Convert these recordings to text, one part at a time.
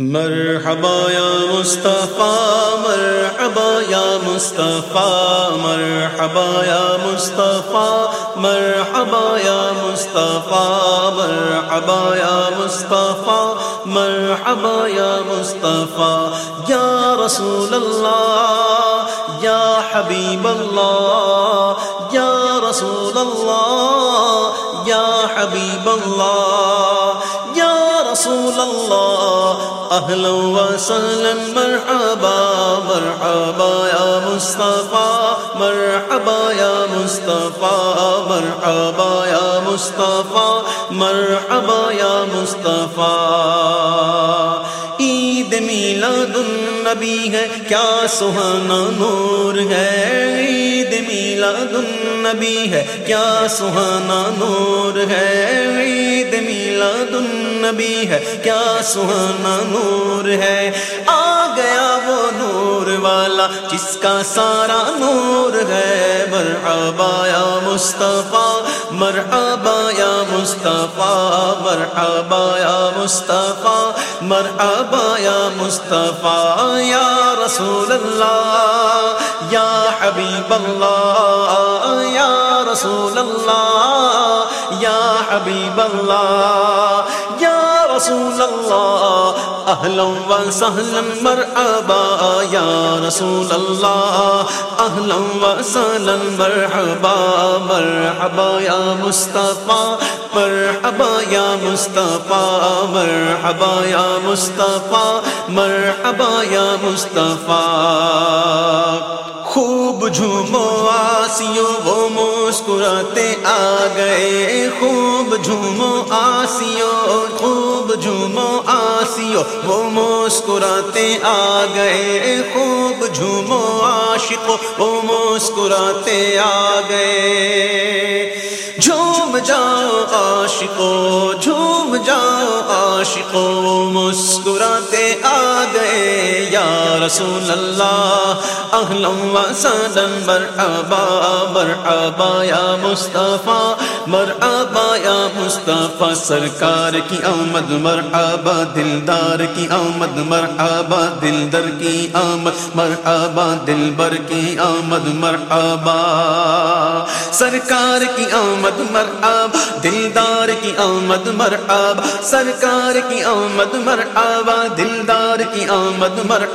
مرحبا یا مصطفیٰ، مرحبا یا مصطفیٰ، مرحبا یا مصطفیٰ، مرحبا یا مصطفیٰ، مرحبا یا مصطفیٰ، مرحبا یا مصطفیٰ، یا رسول اللہ یا حبیب اللہ یا رسول اللہ یا حبیب اللہ رسول اللہ اہلا وسہلا مرحبا مرحبا یا مصطفیٰ، مرحبا یا مصطفیٰ، مرحبا یا مصطفیٰ، مرحبا یا مصطفیٰ۔ میلاد النبی ہے، کیا سہانا نور ہے؟ عید میلاد النبی ہے، کیا سہانا نور ہے؟ عید میلاد النبی ہے، کیا سہانا نور ہے؟ آ گیا وہ نور والا، جس کا سارا نور ہے۔ مرحبا یا مصطفیٰ، مرحبا یا مصطفیٰ، مرحبا یا مصطفیٰ۔ مرحبا یا مصطفیٰ یا رسول اللہ یا حبیب اللہ یا رسول اللہ یا حبیب اللہ یا رسول اللہ اہلا و سہلا مرحبا یا رسول اللہ، اہلا و سہلا مرحبا مرحبا یا مصطفیٰ، مرحبا یا مصطفیٰ، مرحبا یا مصطفیٰ، مرحبا یا مصطفیٰ۔ خوب جھومو آسیوں، وہ مسکراتے آ گئے۔ خوب جھومو آسیوں، خوب جھومو بھائیو وہ مسکراتے آ گئے، خوب جھومو عاشق وہ مسکراتے آ گئے۔ جھوم جاؤ عاشقو جھوم جاؤ عاشقو مسکراتے آ گئے۔ یا رسول اللہ اہلم و سدن مرحبا مرحبا یا مصطفیٰ مرحبا یا مصطفیٰ، سرکار کی آمد مرحبا دلدار کی آمد مرحبا دلدر کی آمد مرحبا دلبر کی آمد مرحبا سرکار کی آمد مرحبا دلدار کی آمد مرحبا سرکار کی آمد مرحبا دلدار کی آمد مرحبا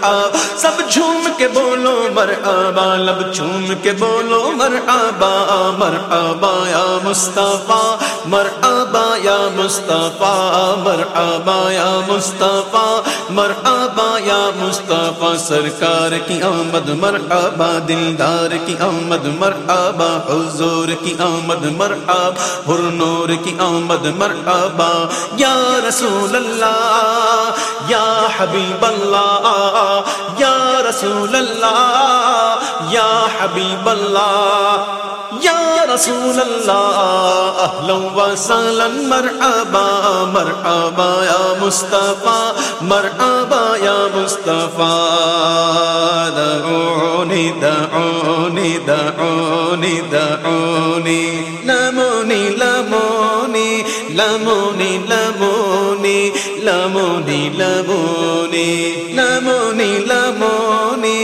سب جھوم کے بولو مرحبا لب جھوم کے بولو مرحبا مرحبا یا مصطفیٰ مرحبا یا مصطفیٰ مرحبا یا مصطفیٰ مرحبا یا مصطفیٰ، سرکار کی آمد مرحبا دلدار کی آمد مرحبا حضور کی آمد مرحبا ہر نور کی آمد مرحبا یا رسول اللہ، یا حبیب اللہ یا رسول اللہ یا حبیب اللہ یا رسول اللہ اہلا و مرحبا مرحبا یا مصطفیٰ، مرحبا یا مصطفیٰ، دعونی دعونی دعونی دعونی، لمونی لمونی لمونی لمونی لمونی لمونی لمونی لمونی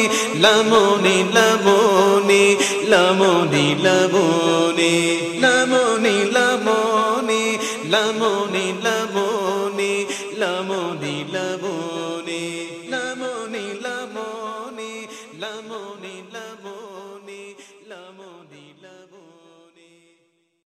لمونی لمونی لمونی لمونی لمونی لمونی لمونی لمونی